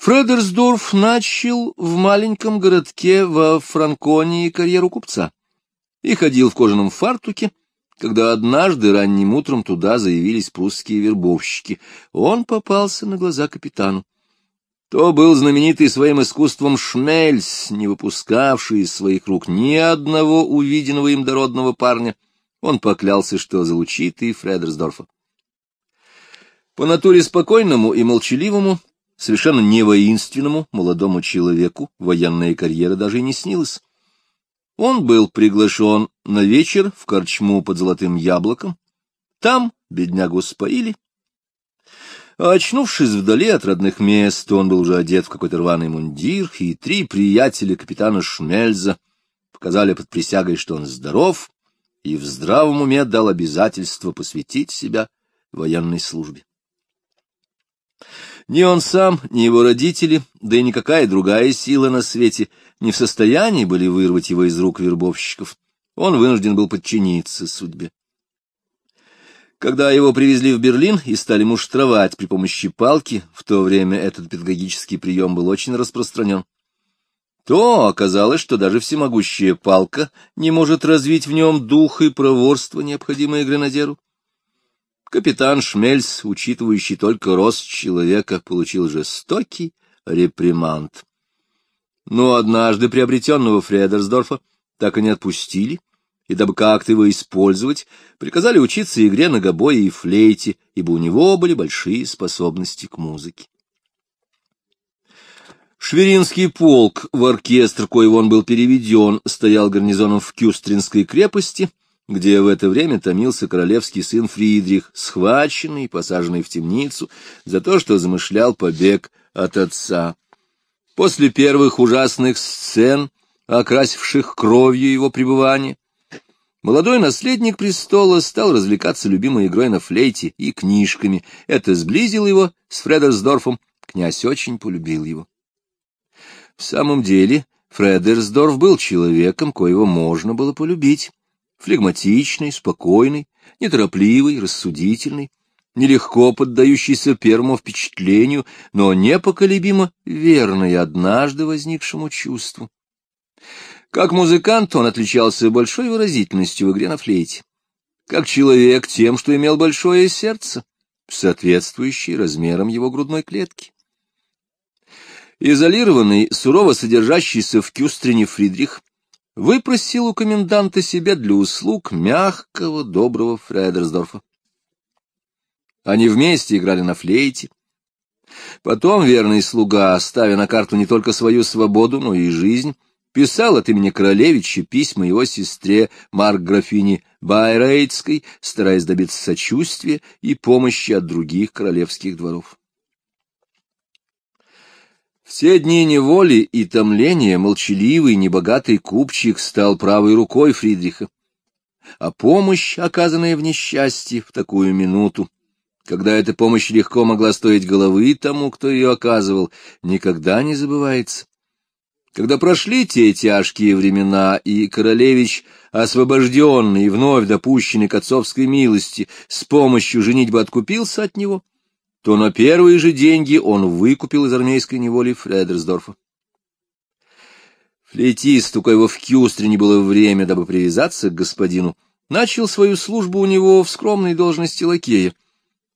Фредерсдорф начал в маленьком городке во Франконии карьеру купца и ходил в кожаном фартуке, когда однажды ранним утром туда заявились прусские вербовщики. Он попался на глаза капитану. То был знаменитый своим искусством Шмельс, не выпускавший из своих рук ни одного увиденного им дородного парня. Он поклялся, что залучит и Фредерсдорфа. По натуре спокойному и молчаливому совершенно не воинственному молодому человеку военная карьера даже и не снилась. Он был приглашен на вечер в корчму под золотым яблоком. Там беднягу споили. А очнувшись вдали от родных мест, он был уже одет в какой-то рваный мундир, и три приятеля капитана Шмельза показали под присягой, что он здоров, и в здравом уме дал обязательство посвятить себя военной службе. Ни он сам, ни его родители, да и никакая другая сила на свете не в состоянии были вырвать его из рук вербовщиков. Он вынужден был подчиниться судьбе. Когда его привезли в Берлин и стали муштровать при помощи палки, в то время этот педагогический прием был очень распространен, то оказалось, что даже всемогущая палка не может развить в нем дух и проворство, необходимое гренадеру. Капитан Шмельс, учитывающий только рост человека, получил жестокий реприманд. Но однажды приобретенного Фредерсдорфа так и не отпустили, и дабы как-то его использовать, приказали учиться игре на гобое и флейте, ибо у него были большие способности к музыке. Шверинский полк, в оркестр, коего он был переведен, стоял гарнизоном в Кюстринской крепости — где в это время томился королевский сын Фридрих, схваченный и посаженный в темницу за то, что замышлял побег от отца. После первых ужасных сцен, окрасивших кровью его пребывание, молодой наследник престола стал развлекаться любимой игрой на флейте и книжками. Это сблизило его с Фредерсдорфом, князь очень полюбил его. В самом деле, Фредерсдорф был человеком, коего можно было полюбить флегматичный, спокойный, неторопливый, рассудительный, нелегко поддающийся первому впечатлению, но непоколебимо верный однажды возникшему чувству. Как музыкант он отличался большой выразительностью в игре на флейте. Как человек тем, что имел большое сердце, соответствующее размерам его грудной клетки. Изолированный, сурово содержащийся в Кюстрине Фридрих выпросил у коменданта себе для услуг мягкого, доброго Фредерсдорфа. Они вместе играли на флейте. Потом верный слуга, ставя на карту не только свою свободу, но и жизнь, писал от имени королевича письма его сестре Марк-графине Байрейтской, стараясь добиться сочувствия и помощи от других королевских дворов. Все дни неволи и томления молчаливый, небогатый купчик стал правой рукой Фридриха. А помощь, оказанная в несчастье в такую минуту, когда эта помощь легко могла стоить головы тому, кто ее оказывал, никогда не забывается. Когда прошли те тяжкие времена, и королевич, освобожденный и вновь допущенный к отцовской милости, с помощью женитьбы откупился от него, то на первые же деньги он выкупил из армейской неволи Фредерсдорфа. Флейтист, у коего в Кюстре не было время, дабы привязаться к господину, начал свою службу у него в скромной должности лакея.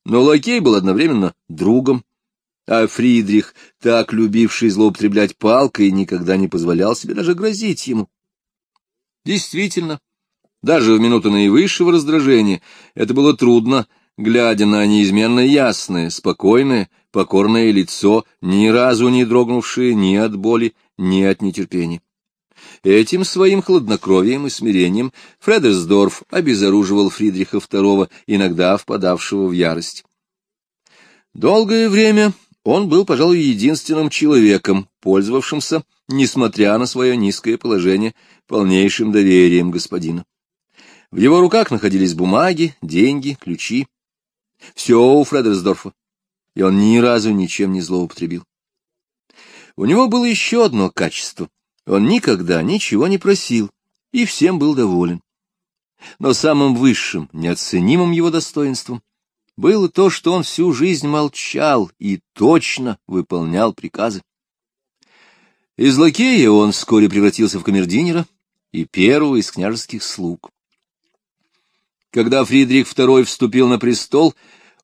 Но лакей был одновременно другом, а Фридрих, так любивший злоупотреблять палкой, никогда не позволял себе даже грозить ему. Действительно, даже в минуту наивысшего раздражения это было трудно, глядя на неизменно ясное, спокойное, покорное лицо, ни разу не дрогнувшее ни от боли, ни от нетерпения. Этим своим хладнокровием и смирением Фредерсдорф обезоруживал Фридриха II, иногда впадавшего в ярость. Долгое время он был, пожалуй, единственным человеком, пользовавшимся, несмотря на свое низкое положение, полнейшим доверием господина. В его руках находились бумаги, деньги, ключи. Все у Фредерсдорфа, и он ни разу ничем не злоупотребил. У него было еще одно качество. Он никогда ничего не просил и всем был доволен. Но самым высшим, неоценимым его достоинством было то, что он всю жизнь молчал и точно выполнял приказы. Из лакея он вскоре превратился в камердинера и первого из княжеских слуг. Когда Фридрих II вступил на престол,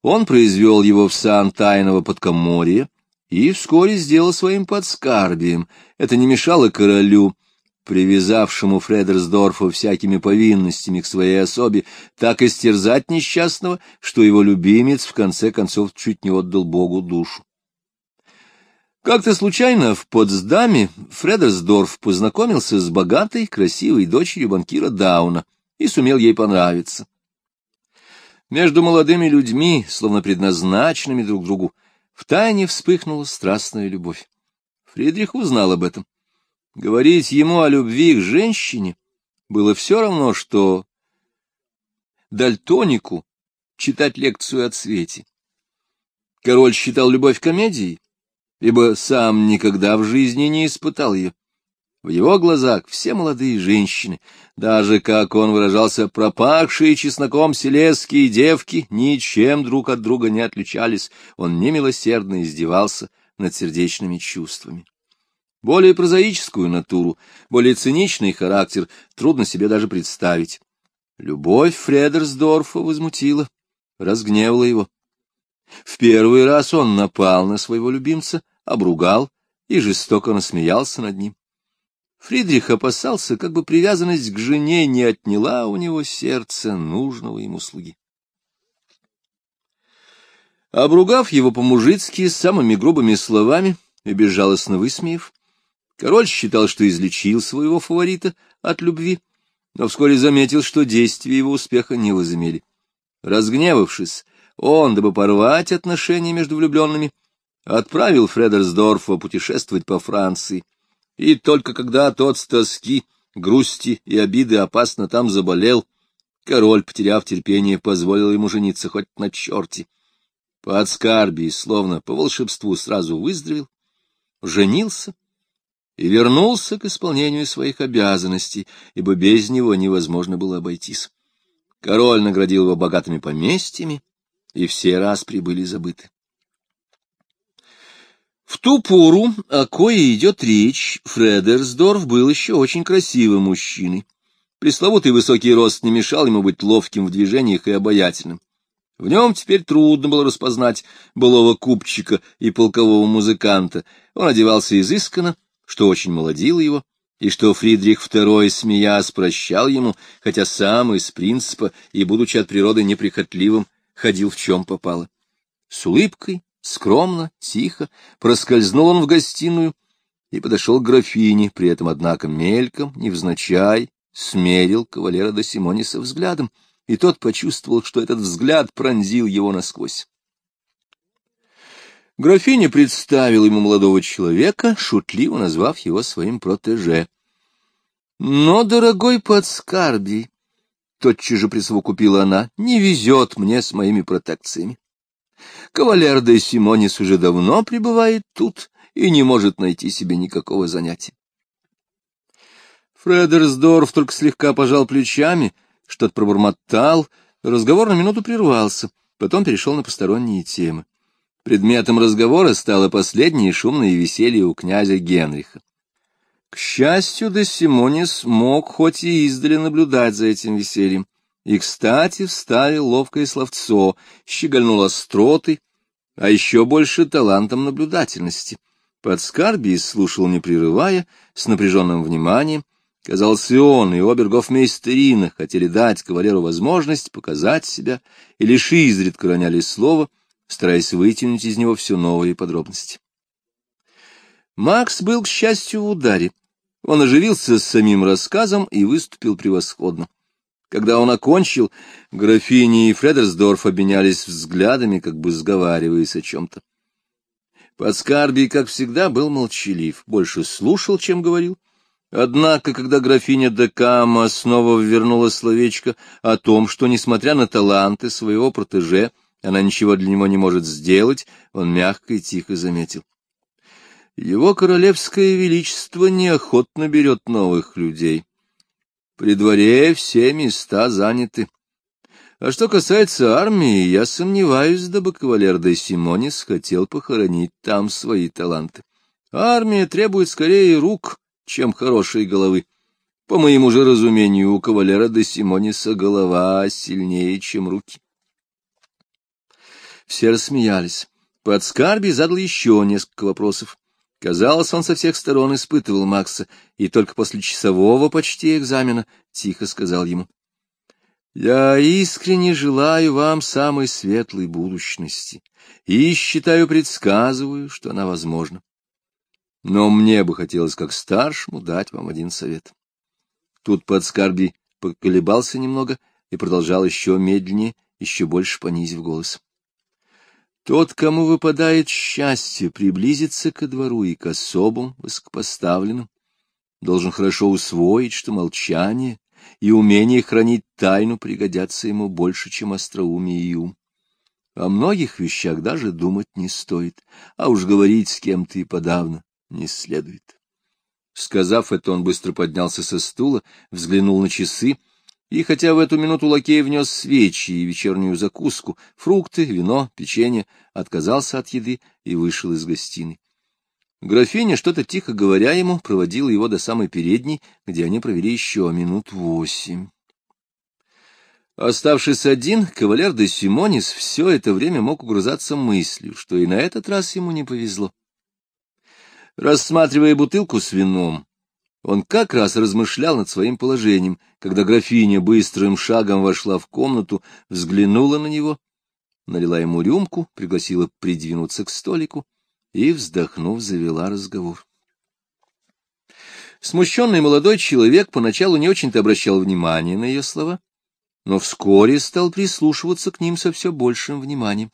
он произвел его в сан тайного подкоморья и вскоре сделал своим подскарбием. Это не мешало королю, привязавшему Фредерсдорфа всякими повинностями к своей особе, так истерзать несчастного, что его любимец в конце концов чуть не отдал Богу душу. Как-то случайно в Потсдаме Фредерсдорф познакомился с богатой, красивой дочерью банкира Дауна и сумел ей понравиться. Между молодыми людьми, словно предназначенными друг другу, втайне вспыхнула страстная любовь. Фридрих узнал об этом. Говорить ему о любви к женщине было все равно, что дальтонику читать лекцию о цвете. Король считал любовь комедией, ибо сам никогда в жизни не испытал ее. В его глазах все молодые женщины, даже, как он выражался, пропахшие чесноком селезские девки, ничем друг от друга не отличались, он немилосердно издевался над сердечными чувствами. Более прозаическую натуру, более циничный характер трудно себе даже представить. Любовь Фредерсдорфа возмутила, разгневала его. В первый раз он напал на своего любимца, обругал и жестоко насмеялся над ним. Фридрих опасался, как бы привязанность к жене не отняла у него сердце нужного ему слуги. Обругав его по-мужицки самыми грубыми словами и безжалостно высмеяв, король считал, что излечил своего фаворита от любви, но вскоре заметил, что действия его успеха не возымели. Разгневавшись, он, дабы порвать отношения между влюбленными, отправил Фредерсдорфа путешествовать по Франции, и только когда тот с тоски, грусти и обиды опасно там заболел, король, потеряв терпение, позволил ему жениться хоть на черте. По отскарбии, словно по волшебству, сразу выздоровел, женился и вернулся к исполнению своих обязанностей, ибо без него невозможно было обойтись. Король наградил его богатыми поместьями, и все раз прибыли забыты. В ту пору, о кое идет речь, Фредерсдорф был еще очень красивым мужчиной. Пресловутый высокий рост не мешал ему быть ловким в движениях и обаятельным. В нем теперь трудно было распознать былого купчика и полкового музыканта. Он одевался изысканно, что очень молодило его, и что Фридрих II, смеясь, прощал ему, хотя сам из принципа и, будучи от природы неприхотливым, ходил в чем попало. С улыбкой, Скромно, тихо проскользнул он в гостиную и подошел к графине, при этом, однако, мельком, невзначай, смерил кавалера до Симониса взглядом, и тот почувствовал, что этот взгляд пронзил его насквозь. Графиня представила ему молодого человека, шутливо назвав его своим протеже. Но, дорогой подскарбий, тотчас же присовокупила она, не везет мне с моими протекциями. Кавалер де Симонис уже давно пребывает тут и не может найти себе никакого занятия. Фредерсдорф только слегка пожал плечами, что-то пробормотал, разговор на минуту прервался, потом перешел на посторонние темы. Предметом разговора стало последнее шумное веселье у князя Генриха. К счастью, де Симонис мог хоть и издали наблюдать за этим весельем, и, кстати, вставил ловкое словцо, щегольнул остротой, а еще больше талантом наблюдательности. Подскарби слушал, не прерывая, с напряженным вниманием. Казалось, и он, и обергофмейстерина хотели дать кавалеру возможность показать себя, и лишь изредка роняли слово, стараясь вытянуть из него все новые подробности. Макс был, к счастью, в ударе. Он оживился с самим рассказом и выступил превосходно. Когда он окончил, графини и Фредерсдорф обменялись взглядами, как бы сговариваясь о чем-то. Подскарбий, как всегда, был молчалив, больше слушал, чем говорил. Однако, когда графиня Декама снова вернула словечко о том, что, несмотря на таланты своего протеже, она ничего для него не может сделать, он мягко и тихо заметил. Его королевское величество неохотно берет новых людей. При дворе все места заняты. А что касается армии, я сомневаюсь, дабы кавалер де Симонис хотел похоронить там свои таланты. Армия требует скорее рук, чем хорошей головы. По моему же разумению, у кавалера де Симониса голова сильнее, чем руки. Все рассмеялись. Под Скарби задал еще несколько вопросов. Казалось, он со всех сторон испытывал Макса, и только после часового почти экзамена тихо сказал ему — я искренне желаю вам самой светлой будущности и считаю, предсказываю, что она возможна. Но мне бы хотелось, как старшему, дать вам один совет. Тут подскарби поколебался немного и продолжал еще медленнее, еще больше понизив голос. Тот, кому выпадает счастье приблизиться ко двору и к особым высокопоставленным, должен хорошо усвоить, что молчание и умение хранить тайну пригодятся ему больше, чем остроумие и ум. О многих вещах даже думать не стоит, а уж говорить с кем-то и подавно не следует. Сказав это, он быстро поднялся со стула, взглянул на часы, и хотя в эту минуту лакей внес свечи и вечернюю закуску, фрукты, вино, печенье, отказался от еды и вышел из гостиной. Графиня, что-то тихо говоря ему, проводила его до самой передней, где они провели еще минут восемь. Оставшись один, кавалер де Симонис все это время мог угрызаться мыслью, что и на этот раз ему не повезло. Рассматривая бутылку с вином, он как раз размышлял над своим положением, когда графиня быстрым шагом вошла в комнату, взглянула на него, налила ему рюмку, пригласила придвинуться к столику и, вздохнув, завела разговор. Смущенный молодой человек поначалу не очень-то обращал внимание на ее слова, но вскоре стал прислушиваться к ним со все большим вниманием.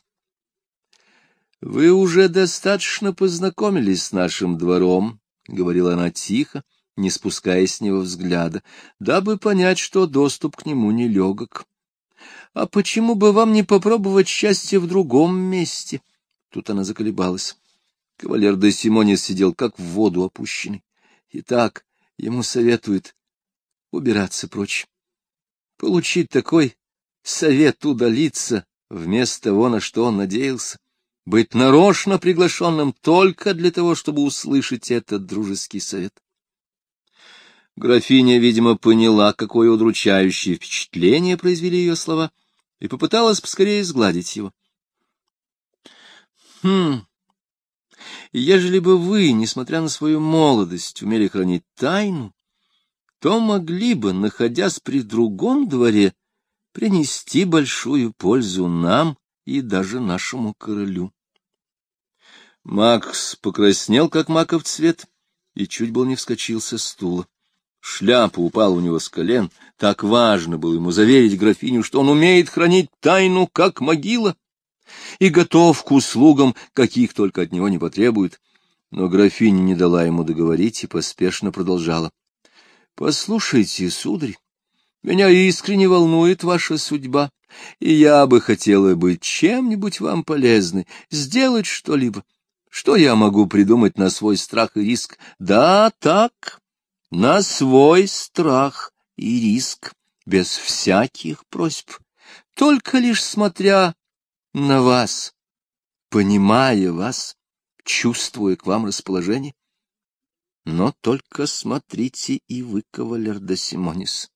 — Вы уже достаточно познакомились с нашим двором, — говорила она тихо, не спуская с него взгляда, дабы понять, что доступ к нему нелегок. — А почему бы вам не попробовать счастье в другом месте? Тут она заколебалась. Кавалер де Симонис сидел как в воду опущенный. Итак, ему советуют убираться прочь. Получить такой совет удалиться вместо того, на что он надеялся, быть нарочно приглашенным только для того, чтобы услышать этот дружеский совет. Графиня, видимо, поняла, какое удручающее впечатление произвели ее слова, и попыталась поскорее сгладить его. — Хм, ежели бы вы, несмотря на свою молодость, умели хранить тайну, то могли бы, находясь при другом дворе, принести большую пользу нам и даже нашему королю. Макс покраснел, как маков цвет, и чуть был не вскочил со стула. Шляпа упала у него с колен. Так важно было ему заверить графиню, что он умеет хранить тайну, как могила и готов к услугам, каких только от него не потребуют. Но графиня не дала ему договорить и поспешно продолжала. — Послушайте, сударь, меня искренне волнует ваша судьба, и я бы хотела быть чем-нибудь вам полезной, сделать что-либо. Что я могу придумать на свой страх и риск? Да, так, на свой страх и риск, без всяких просьб, только лишь смотря на вас, понимая вас, чувствуя к вам расположение. Но только смотрите и вы, кавалер де Симонис.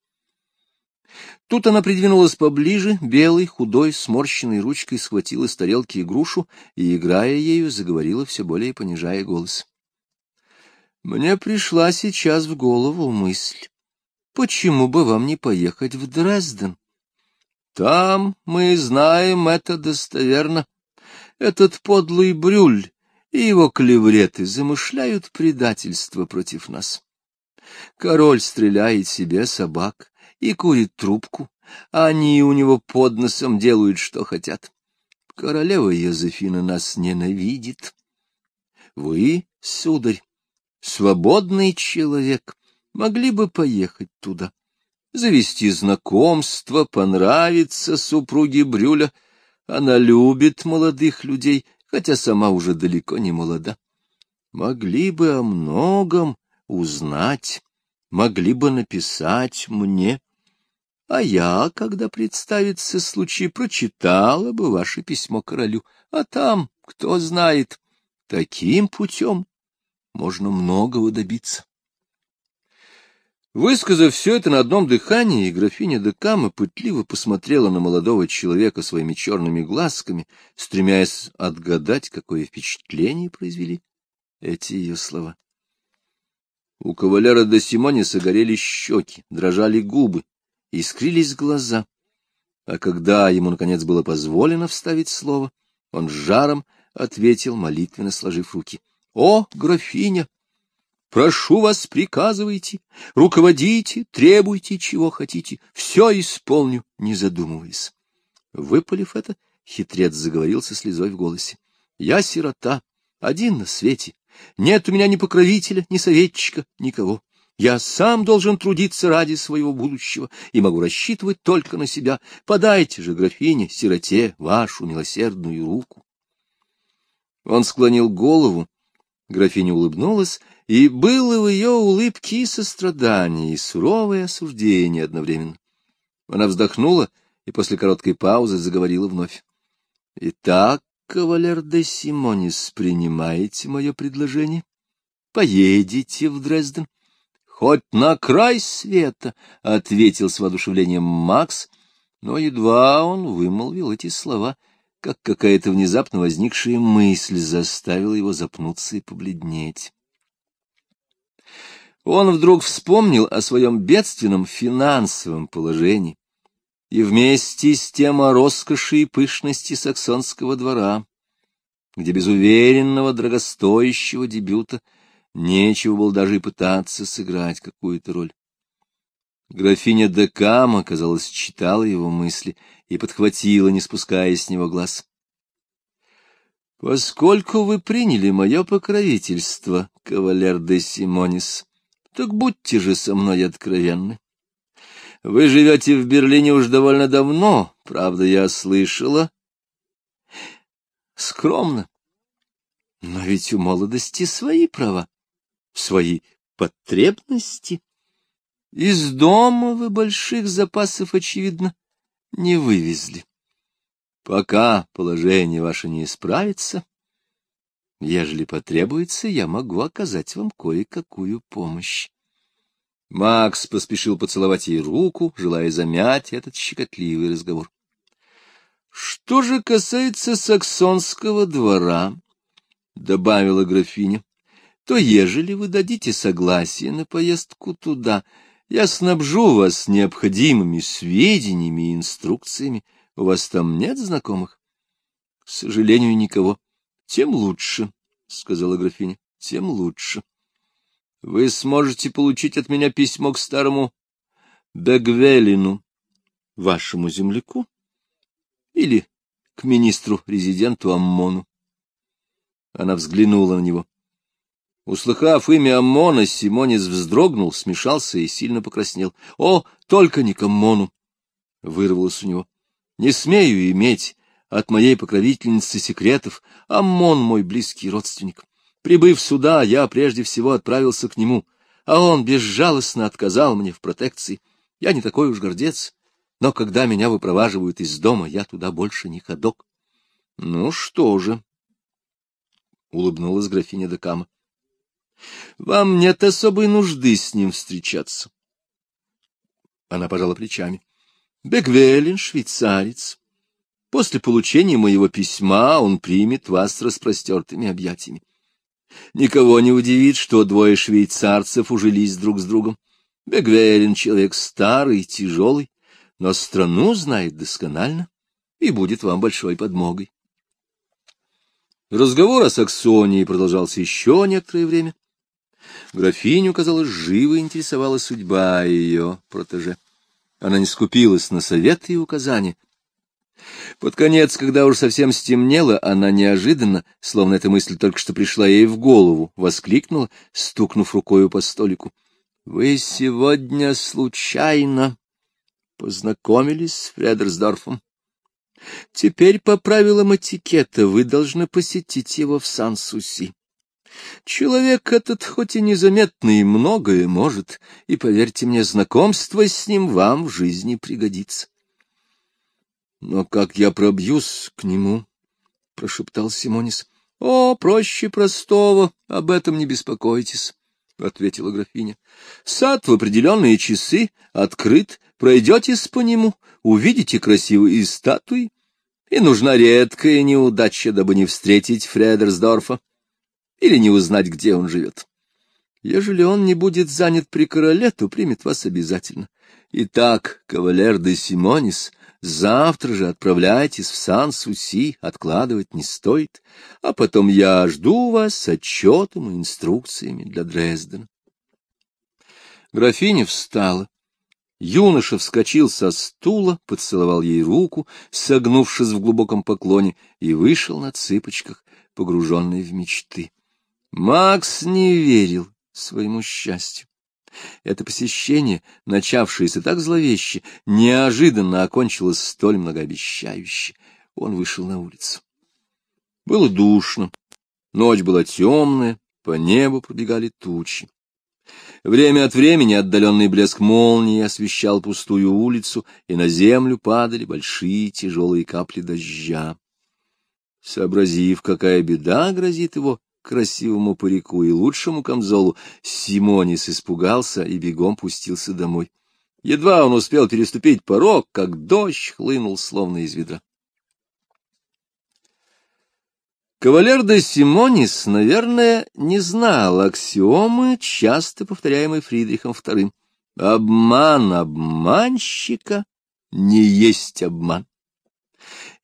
Тут она придвинулась поближе, белой, худой, сморщенной ручкой схватила с тарелки игрушу и, играя ею, заговорила все более понижая голос. Мне пришла сейчас в голову мысль, почему бы вам не поехать в Дрезден? Там, мы знаем это достоверно, этот подлый брюль и его клевреты замышляют предательство против нас. Король стреляет себе собак и курит трубку, а они у него под носом делают, что хотят. Королева Йозефина нас ненавидит. Вы, сударь, свободный человек, могли бы поехать туда завести знакомство, понравиться супруге Брюля. Она любит молодых людей, хотя сама уже далеко не молода. Могли бы о многом узнать, могли бы написать мне. а я, когда представится случай, прочитала бы ваше письмо королю, а там, кто знает, таким путем можно многого добиться. Высказав все это на одном дыхании, графиня Декама пытливо посмотрела на молодого человека своими черными глазками, стремясь отгадать, какое впечатление произвели эти ее слова. У кавалера до Симониса горели щеки, дрожали губы, искрились глаза. А когда ему, наконец, было позволено вставить слово, он жаром ответил, молитвенно сложив руки. — О, графиня! Прошу вас, приказывайте, руководите, требуйте, чего хотите. Все исполню, не задумываясь. Выпалив это, хитрец заговорил со слезой в голосе. Я сирота, один на свете. Нет у меня ни покровителя, ни советчика, никого. Я сам должен трудиться ради своего будущего и могу рассчитывать только на себя. Подайте же, графине, сироте, вашу милосердную руку. Он склонил голову, графиня улыбнулась, и было в ее улыбке и сострадание, и суровое осуждение одновременно. Она вздохнула и после короткой паузы заговорила вновь. — Итак, кавалер де Симонис, принимаете мое предложение? Поедете в Дрезден? Хоть на край света, — ответил с воодушевлением Макс, но едва он вымолвил эти слова, как какая-то внезапно возникшая мысль заставила его запнуться и побледнеть. Он вдруг вспомнил о своем бедственном финансовом положении и вместе с тем о роскоши и пышности саксонского двора, где без уверенного, дорогостоящего дебюта Нечего было даже и пытаться сыграть какую-то роль. Графиня Декама, казалось, читала его мысли и подхватила, не спуская с него глаз. — Поскольку вы приняли мое покровительство, кавалер де Симонис, так будьте же со мной откровенны. Вы живете в Берлине уж довольно давно, правда, я слышала. Скромно. Но ведь у молодости свои права свои потребности. Из дома вы больших запасов, очевидно, не вывезли. Пока положение ваше не исправится, ежели потребуется, я могу оказать вам кое-какую помощь. Макс поспешил поцеловать ей руку, желая замять этот щекотливый разговор. Что же касается саксонского двора, — добавила графиня, то ежели вы дадите согласие на поездку туда, я снабжу вас необходимыми сведениями и инструкциями. У вас там нет знакомых? — К сожалению, никого. — Тем лучше, — сказала графиня, — тем лучше. Вы сможете получить от меня письмо к старому Бегвелину, вашему земляку, или к министру-резиденту Аммону. Она взглянула на него. Услыхав имя Аммона, Симонис вздрогнул, смешался и сильно покраснел. — О, только не к Аммону! — вырвалось у него. — Не смею иметь от моей покровительницы секретов. Аммон мой близкий родственник. Прибыв сюда, я прежде всего отправился к нему, а он безжалостно отказал мне в протекции. Я не такой уж гордец, но когда меня выпроваживают из дома, я туда больше не ходок. — Ну что же, — улыбнулась графиня Декама. Вам нет особой нужды с ним встречаться. Она пожала плечами. Бегвелин, швейцарец. После получения моего письма он примет вас с распростертыми объятиями. Никого не удивит, что двое швейцарцев ужились друг с другом. Бегвелин — человек старый, тяжелый, но страну знает досконально и будет вам большой подмогой. Разговор о Саксонии продолжался еще некоторое время. Графиню, казалось, живо интересовала судьба ее протеже. Она не скупилась на советы и указания. Под конец, когда уж совсем стемнело, она неожиданно, словно эта мысль только что пришла ей в голову, воскликнула, стукнув рукою по столику. — Вы сегодня случайно познакомились с Фредерсдорфом? Теперь по правилам этикета вы должны посетить его в Сан-Суси. Человек этот хоть и незаметный, многое может, и, поверьте мне, знакомство с ним вам в жизни пригодится. — Но как я пробьюсь к нему? — прошептал Симонис. — О, проще простого, об этом не беспокойтесь, — ответила графиня. — Сад в определенные часы открыт, пройдетесь по нему, увидите красивые статуи, и нужна редкая неудача, дабы не встретить Фредерсдорфа или не узнать, где он живет. Ежели он не будет занят при короле, то примет вас обязательно. Итак, кавалер де Симонис, завтра же отправляйтесь в Сан-Суси, откладывать не стоит, а потом я жду вас с отчетом и инструкциями для Дрездена. Графиня встала. Юноша вскочил со стула, поцеловал ей руку, согнувшись в глубоком поклоне, и вышел на цыпочках, погруженный в мечты. Макс не верил своему счастью. Это посещение, начавшееся так зловеще, неожиданно окончилось столь многообещающе. Он вышел на улицу. Было душно, ночь была темная, по небу пробегали тучи. Время от времени отдаленный блеск молнии освещал пустую улицу, и на землю падали большие тяжелые капли дождя. Сообразив, какая беда грозит его красивому парику и лучшему камзолу, Симонис испугался и бегом пустился домой. Едва он успел переступить порог, как дождь хлынул словно из ведра. Кавалер де Симонис, наверное, не знал аксиомы, часто повторяемой Фридрихом II. Обман обманщика не есть обман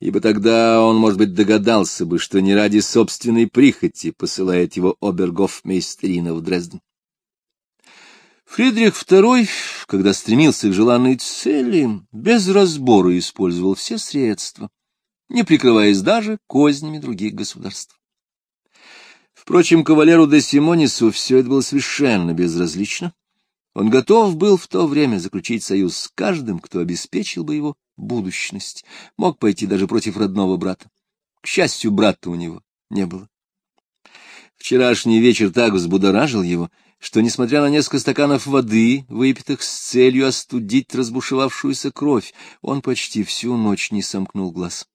ибо тогда он, может быть, догадался бы, что не ради собственной прихоти посылает его обергофмейстерина в Дрезден. Фридрих II, когда стремился к желанной цели, без разбора использовал все средства, не прикрываясь даже кознями других государств. Впрочем, кавалеру де Симонису все это было совершенно безразлично. Он готов был в то время заключить союз с каждым, кто обеспечил бы его будущность, мог пойти даже против родного брата. К счастью, брата у него не было. Вчерашний вечер так взбудоражил его, что, несмотря на несколько стаканов воды, выпитых с целью остудить разбушевавшуюся кровь, он почти всю ночь не сомкнул глаз.